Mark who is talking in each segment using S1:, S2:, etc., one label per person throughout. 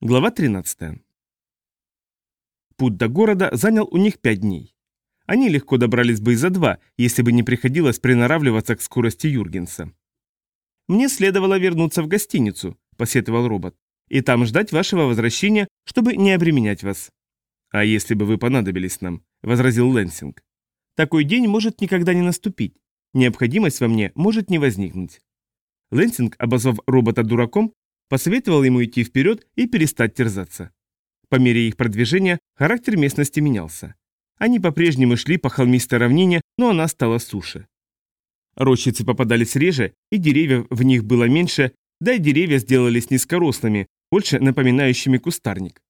S1: Глава 13. Путь до города занял у них пять дней. Они легко добрались бы и за два, если бы не приходилось приноравливаться к скорости Юргенса. «Мне следовало вернуться в гостиницу», – посетовал робот, – «и там ждать вашего возвращения, чтобы не обременять вас». «А если бы вы понадобились нам?» – возразил Лэнсинг. «Такой день может никогда не наступить. Необходимость во мне может не возникнуть». Лэнсинг, обозвав робота дураком, посоветовал ему идти вперед и перестать терзаться. По мере их продвижения характер местности менялся. Они по-прежнему шли по холмистой равнине, но она стала суше. Рощицы попадались реже, и деревьев в них было меньше, да и деревья сделались низкорослыми, больше напоминающими кустарник.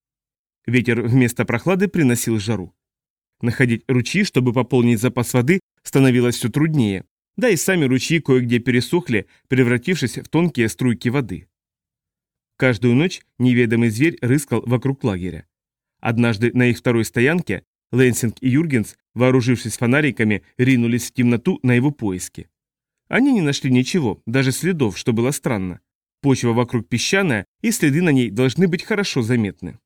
S1: Ветер вместо прохлады приносил жару. Находить ручьи, чтобы пополнить запас воды, становилось все труднее, да и сами ручьи кое-где пересохли, превратившись в тонкие струйки воды. Каждую ночь неведомый зверь рыскал вокруг лагеря. Однажды на их второй стоянке Лэнсинг и Юргенс, вооружившись фонариками, ринулись в темноту на его поиски. Они не нашли ничего, даже следов, что было странно. Почва вокруг песчаная, и следы на ней должны быть хорошо заметны.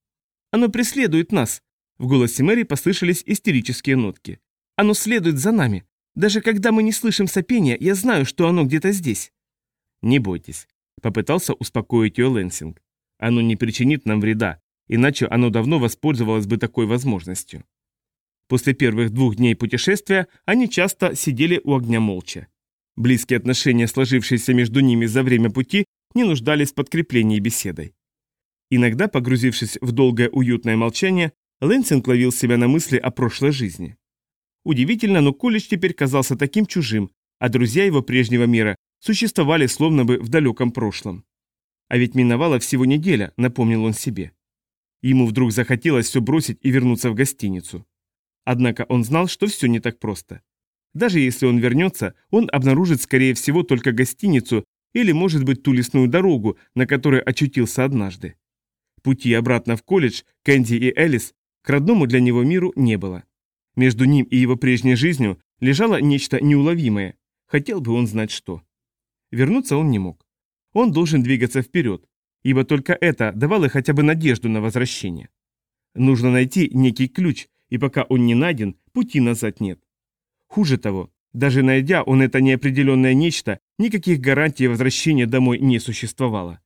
S1: «Оно преследует нас!» В голосе Мэри послышались истерические нотки. «Оно следует за нами. Даже когда мы не слышим сопения, я знаю, что оно где-то здесь». «Не бойтесь. Попытался успокоить ее Лэнсинг. Оно не причинит нам вреда, иначе оно давно воспользовалось бы такой возможностью. После первых двух дней путешествия они часто сидели у огня молча. Близкие отношения, сложившиеся между ними за время пути, не нуждались в подкреплении беседой. Иногда, погрузившись в долгое уютное молчание, Лэнсинг ловил себя на мысли о прошлой жизни. Удивительно, но колледж теперь казался таким чужим, а друзья его прежнего мира существовали словно бы в далеком прошлом. А ведь миновала всего неделя, напомнил он себе. Ему вдруг захотелось все бросить и вернуться в гостиницу. Однако он знал, что все не так просто. Даже если он вернется, он обнаружит, скорее всего, только гостиницу или, может быть, ту лесную дорогу, на которой очутился однажды. Пути обратно в колледж Кэнди и Элис к родному для него миру не было. Между ним и его прежней жизнью лежало нечто неуловимое. Хотел бы он знать что. Вернуться он не мог. Он должен двигаться вперед, ибо только это давало хотя бы надежду на возвращение. Нужно найти некий ключ, и пока он не найден, пути назад нет. Хуже того, даже найдя он это неопределенное нечто, никаких гарантий возвращения домой не существовало.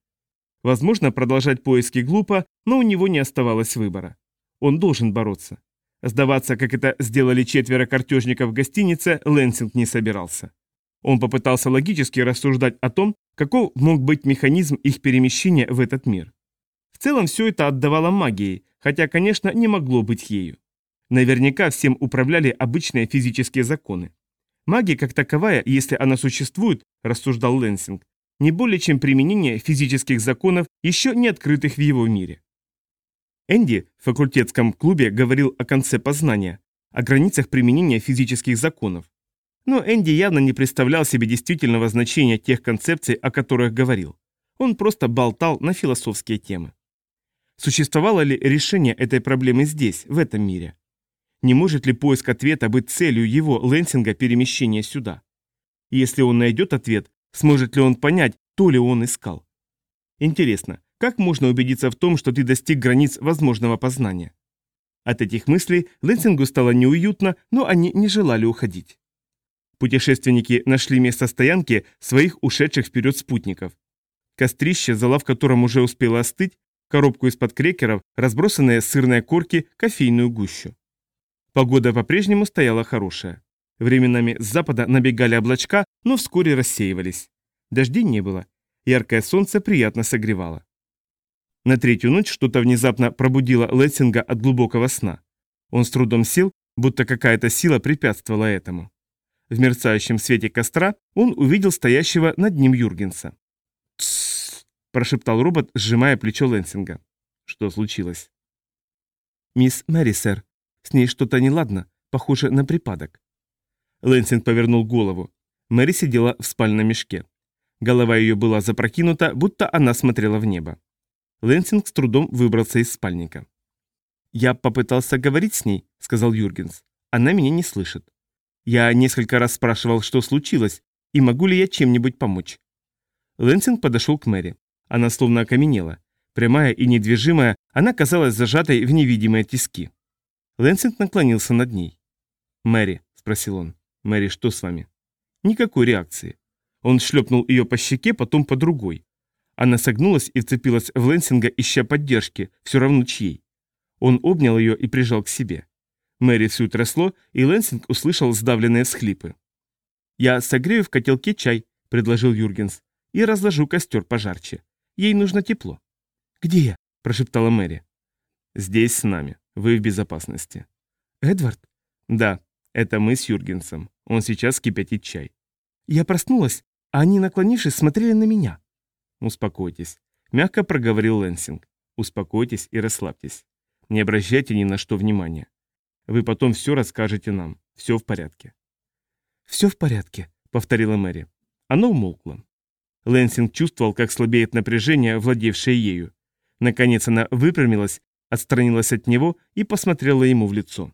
S1: Возможно, продолжать поиски глупо, но у него не оставалось выбора. Он должен бороться. Сдаваться, как это сделали четверо картежников в гостинице, Лэнсинг не собирался. Он попытался логически рассуждать о том, каков мог быть механизм их перемещения в этот мир. В целом все это отдавало магией, хотя, конечно, не могло быть ею. Наверняка всем управляли обычные физические законы. Магия как таковая, если она существует, рассуждал Лэнсинг, не более чем применение физических законов, еще не открытых в его мире. Энди в факультетском клубе говорил о конце познания, о границах применения физических законов. Но Энди явно не представлял себе действительного значения тех концепций, о которых говорил. Он просто болтал на философские темы. Существовало ли решение этой проблемы здесь, в этом мире? Не может ли поиск ответа быть целью его, Лэнсинга, перемещения сюда? если он найдет ответ, сможет ли он понять, то ли он искал? Интересно, как можно убедиться в том, что ты достиг границ возможного познания? От этих мыслей Лэнсингу стало неуютно, но они не желали уходить. Путешественники нашли место стоянки своих ушедших вперед спутников. Кострище, зала в котором уже успело остыть, коробку из-под крекеров, разбросанные сырные корки, кофейную гущу. Погода по-прежнему стояла хорошая. Временами с запада набегали облачка, но вскоре рассеивались. Дождей не было. Яркое солнце приятно согревало. На третью ночь что-то внезапно пробудило Лессинга от глубокого сна. Он с трудом сел, будто какая-то сила препятствовала этому. В мерцающем свете костра он увидел стоящего над ним Юргенса. «Тссс!» – прошептал робот, сжимая плечо Лэнсинга. Что случилось? «Мисс Мэри, сэр. С ней что-то неладно, похоже на припадок». Лэнсинг повернул голову. Мэри сидела в спальном мешке. Голова ее была запрокинута, будто она смотрела в небо. Лэнсинг с трудом выбрался из спальника. «Я попытался говорить с ней», — сказал Юргенс. «Она меня не слышит». Я несколько раз спрашивал, что случилось, и могу ли я чем-нибудь помочь. Лэнсинг подошел к Мэри. Она словно окаменела. Прямая и недвижимая, она казалась зажатой в невидимые тиски. Лэнсинг наклонился над ней. «Мэри», — спросил он, — «Мэри, что с вами?» Никакой реакции. Он шлепнул ее по щеке, потом по другой. Она согнулась и вцепилась в Лэнсинга, ища поддержки, все равно чьей. Он обнял ее и прижал к себе. Мэри всю трясло, и Лэнсинг услышал сдавленные всхлипы. «Я согрею в котелке чай», — предложил Юргенс, — «и разложу костер пожарче. Ей нужно тепло». «Где я?» – прошептала Мэри. «Здесь с нами. Вы в безопасности». «Эдвард?» «Да, это мы с Юргенсом. Он сейчас кипятит чай». Я проснулась, а они, наклонившись, смотрели на меня. «Успокойтесь», – мягко проговорил Лэнсинг. «Успокойтесь и расслабьтесь. Не обращайте ни на что внимания. Вы потом все расскажете нам. Все в порядке». «Все в порядке», — повторила Мэри. Оно умолкло. Лэнсинг чувствовал, как слабеет напряжение, владевшее ею. Наконец она выпрямилась, отстранилась от него и посмотрела ему в лицо.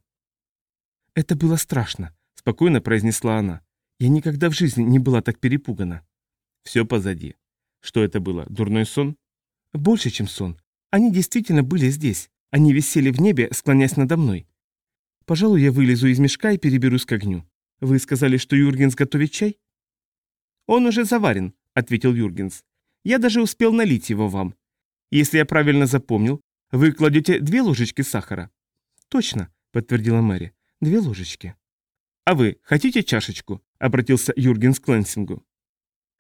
S1: «Это было страшно», — спокойно произнесла она. «Я никогда в жизни не была так перепугана». «Все позади. Что это было, дурной сон?» «Больше, чем сон. Они действительно были здесь. Они висели в небе, склонясь надо мной. Пожалуй, я вылезу из мешка и переберусь к огню. Вы сказали, что Юргенс готовит чай?» «Он уже заварен», — ответил Юргенс. «Я даже успел налить его вам. Если я правильно запомнил, вы кладете две ложечки сахара. Точно, подтвердила Мэри. Две ложечки. А вы хотите чашечку? Обратился Юрген к Кленсингу.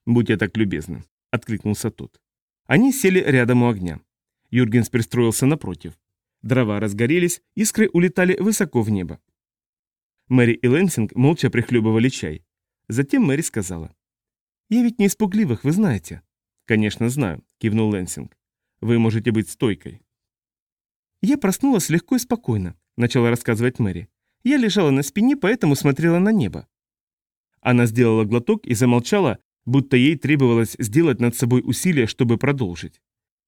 S1: Будьте так любезны, откликнулся тот. Они сели рядом у огня. Юргенс пристроился напротив. Дрова разгорелись, искры улетали высоко в небо. Мэри и Лэнсинг молча прихлебывали чай. Затем Мэри сказала. «Я ведь не из пугливых, вы знаете». «Конечно, знаю», — кивнул Лэнсинг. Вы можете быть стойкой. Я проснулась легко и спокойно, начала рассказывать Мэри. Я лежала на спине, поэтому смотрела на небо. Она сделала глоток и замолчала, будто ей требовалось сделать над собой усилие, чтобы продолжить.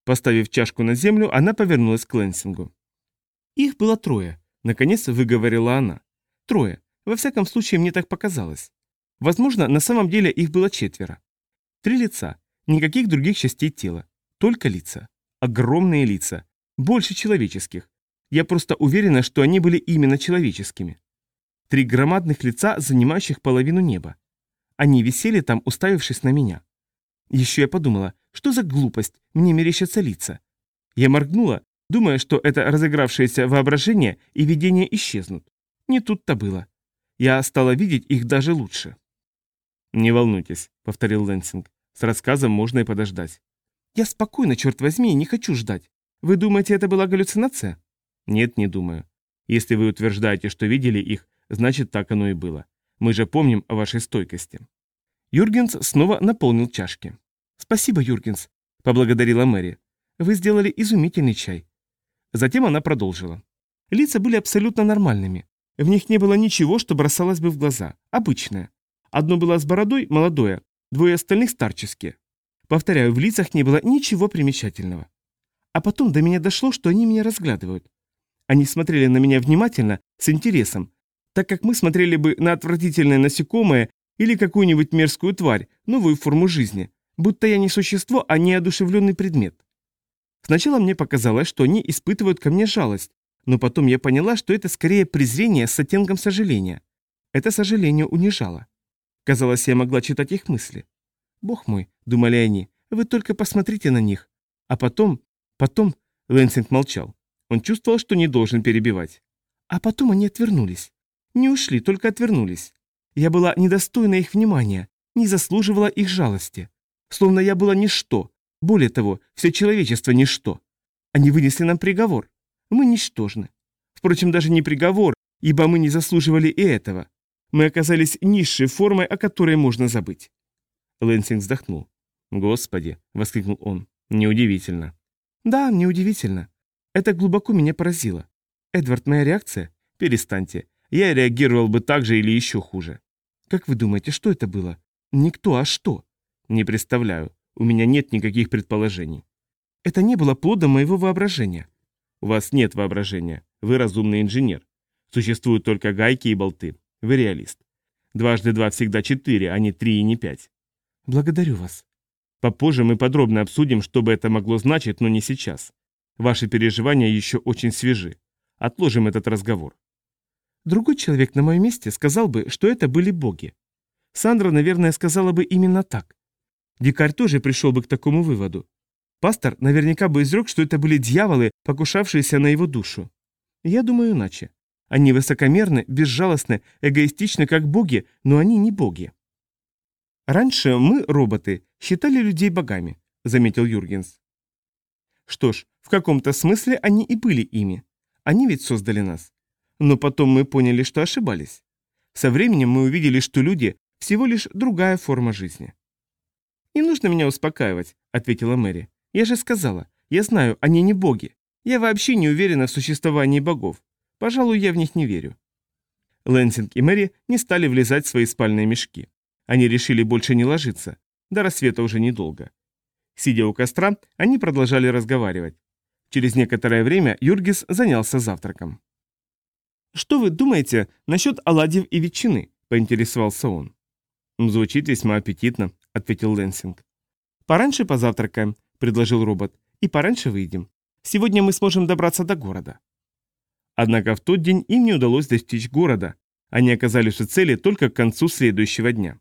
S1: Поставив чашку на землю, она повернулась к Лэнсингу. «Их было трое», — наконец выговорила она. «Трое. Во всяком случае, мне так показалось. Возможно, на самом деле их было четверо. Три лица, никаких других частей тела, только лица. Огромные лица. Больше человеческих. Я просто уверена, что они были именно человеческими. Три громадных лица, занимающих половину неба. Они висели там, уставившись на меня. Еще я подумала, что за глупость, мне мерещатся лица. Я моргнула, думая, что это разыгравшееся воображение и видение исчезнут. Не тут-то было. Я стала видеть их даже лучше. «Не волнуйтесь», — повторил Лэнсинг. «С рассказом можно и подождать. Я спокойно, черт возьми, не хочу ждать. Вы думаете, это была галлюцинация? Нет, не думаю. Если вы утверждаете, что видели их, значит так оно и было. Мы же помним о вашей стойкости. Юргенс снова наполнил чашки. Спасибо, Юргенс, поблагодарила Мэри. Вы сделали изумительный чай. Затем она продолжила. Лица были абсолютно нормальными. В них не было ничего, что бросалось бы в глаза. Обычное. Одно было с бородой, молодое, двое остальных старческие. Повторяю, в лицах не было ничего примечательного. А потом до меня дошло, что они меня разглядывают. Они смотрели на меня внимательно, с интересом, так как мы смотрели бы на отвратительное насекомое или какую-нибудь мерзкую тварь, новую форму жизни, будто я не существо, а неодушевленный предмет. Сначала мне показалось, что они испытывают ко мне жалость, но потом я поняла, что это скорее презрение с оттенком сожаления. Это сожаление унижало. Казалось, я могла читать их мысли. Бог мой, думали они, вы только посмотрите на них. А потом, потом... Лэнсинг молчал. Он чувствовал, что не должен перебивать. А потом они отвернулись. Не ушли, только отвернулись. Я была недостойна их внимания, не заслуживала их жалости. Словно я была ничто. Более того, все человечество ничто. Они вынесли нам приговор. Мы ничтожны. Впрочем, даже не приговор, ибо мы не заслуживали и этого. Мы оказались низшей формой, о которой можно забыть. Лэнсинг вздохнул. «Господи!» — воскликнул он. «Неудивительно». «Да, неудивительно. Это глубоко меня поразило. Эдвард, моя реакция? Перестаньте. Я реагировал бы так же или еще хуже». «Как вы думаете, что это было? Никто, а что?» «Не представляю. У меня нет никаких предположений». «Это не было плодом моего воображения». «У вас нет воображения. Вы разумный инженер. Существуют только гайки и болты. Вы реалист. Дважды два всегда четыре, а не три и не пять. «Благодарю вас». Попозже мы подробно обсудим, что бы это могло значить, но не сейчас. Ваши переживания еще очень свежи. Отложим этот разговор.
S2: Другой человек на моем месте сказал бы, что это были боги. Сандра, наверное, сказала бы именно так. Дикарь тоже пришел бы к такому выводу. Пастор наверняка бы изрек, что это были дьяволы, покушавшиеся на его душу. Я думаю иначе. Они высокомерны, безжалостны, эгоистичны, как боги, но они не боги. Раньше мы, роботы, считали людей богами, заметил Юргенс. Что ж, в каком-то смысле они и были ими. Они ведь создали нас. Но потом мы поняли, что ошибались. Со временем мы увидели, что люди – всего лишь другая форма жизни. «Не нужно меня успокаивать», – ответила Мэри. «Я же сказала, я знаю, они не боги. Я вообще не уверена в существовании богов. Пожалуй, я в них не верю». Лэнсинг и Мэри не стали влезать в свои спальные мешки. Они решили больше не ложиться. До рассвета уже недолго. Сидя у костра, они продолжали разговаривать. Через некоторое время Юргис занялся завтраком. «Что вы думаете насчет оладьев и ветчины?» – поинтересовался он.
S1: «Звучит весьма аппетитно», – ответил Лэнсинг.
S2: «Пораньше позавтракаем», – предложил робот, – «и пораньше выйдем. Сегодня мы сможем добраться до города».
S1: Однако в тот день им не удалось достичь города. Они оказались у цели только к концу следующего дня.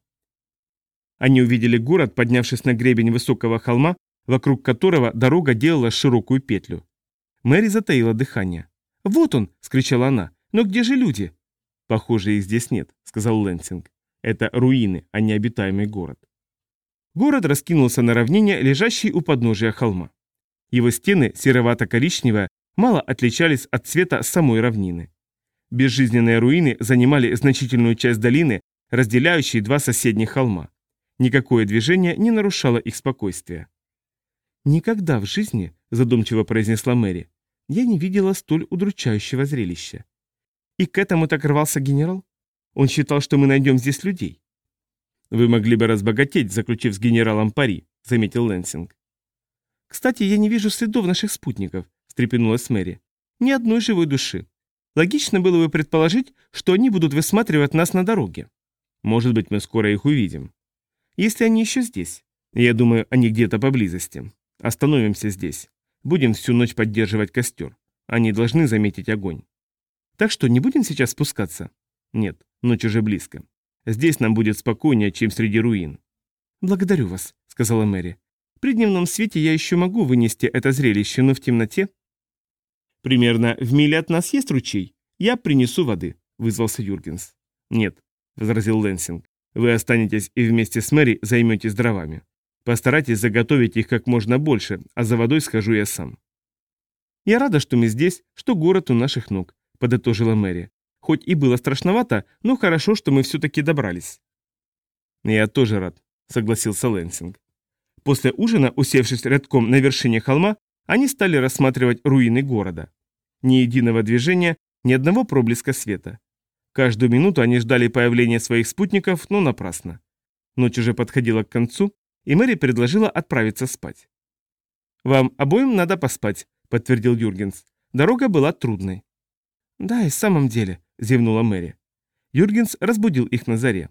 S1: Они увидели город, поднявшись на гребень высокого холма, вокруг которого дорога делала широкую петлю. Мэри затаила дыхание. «Вот он!» – скричала она. «Но где же люди?» «Похоже, их здесь нет», – сказал Лэнсинг. «Это руины, а не обитаемый город». Город раскинулся на равнине, лежащей у подножия холма. Его стены, серовато-коричневые, мало отличались от цвета самой равнины. Безжизненные руины занимали значительную часть долины, разделяющей два соседних холма. Никакое движение не нарушало их спокойствия.
S2: «Никогда в жизни», – задумчиво произнесла Мэри, – «я не видела столь удручающего зрелища. И к этому так рвался генерал? Он считал, что мы найдем здесь людей».
S1: «Вы могли бы разбогатеть, заключив с генералом пари», – заметил Лэнсинг.
S2: «Кстати, я не вижу следов наших спутников», – встрепенулась Мэри. «Ни одной живой души. Логично было бы предположить, что они будут высматривать нас на дороге».
S1: «Может быть, мы скоро их увидим».
S2: «Если они еще здесь».
S1: «Я думаю, они где-то поблизости». Остановимся здесь. Будем всю ночь поддерживать костер. Они должны заметить огонь.
S2: Так что, не будем сейчас спускаться?
S1: Нет, ночь уже близко. Здесь нам будет спокойнее, чем среди руин.
S2: Благодарю вас, сказала Мэри. При дневном свете я еще могу вынести это зрелище, но в темноте...
S1: Примерно в миле от нас есть ручей. Я принесу воды, вызвался Юргенс. Нет, возразил Лэнсинг. Вы останетесь и вместе с Мэри займетесь дровами. Постарайтесь заготовить их как можно больше, а за водой схожу я сам.
S2: «Я рада, что мы здесь, что город у наших ног», — подытожила Мэри. «Хоть и было страшновато, но хорошо, что мы все-таки добрались».
S1: «Я тоже рад», — согласился Лэнсинг.
S2: После ужина, усевшись рядком на вершине холма, они стали рассматривать руины города. Ни единого движения, ни одного проблеска света. Каждую минуту они ждали появления своих спутников, но напрасно. Ночь уже подходила к концу, и Мэри предложила отправиться спать. «Вам обоим надо поспать», — подтвердил Юргенс. «Дорога была трудной». «Да, и в самом деле», — зевнула Мэри. Юргенс разбудил их на заре.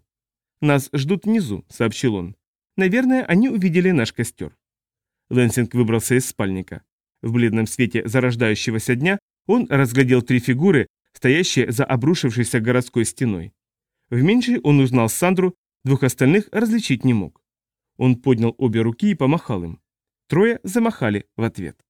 S2: «Нас ждут внизу», — сообщил он. «Наверное, они увидели наш костер». Лэнсинг выбрался из спальника. В бледном свете зарождающегося дня он разглядел три фигуры, стоящие за обрушившейся городской стеной. В меньшей он узнал Сандру, двух остальных различить не мог. Он поднял обе руки и помахал им. Трое замахали в ответ.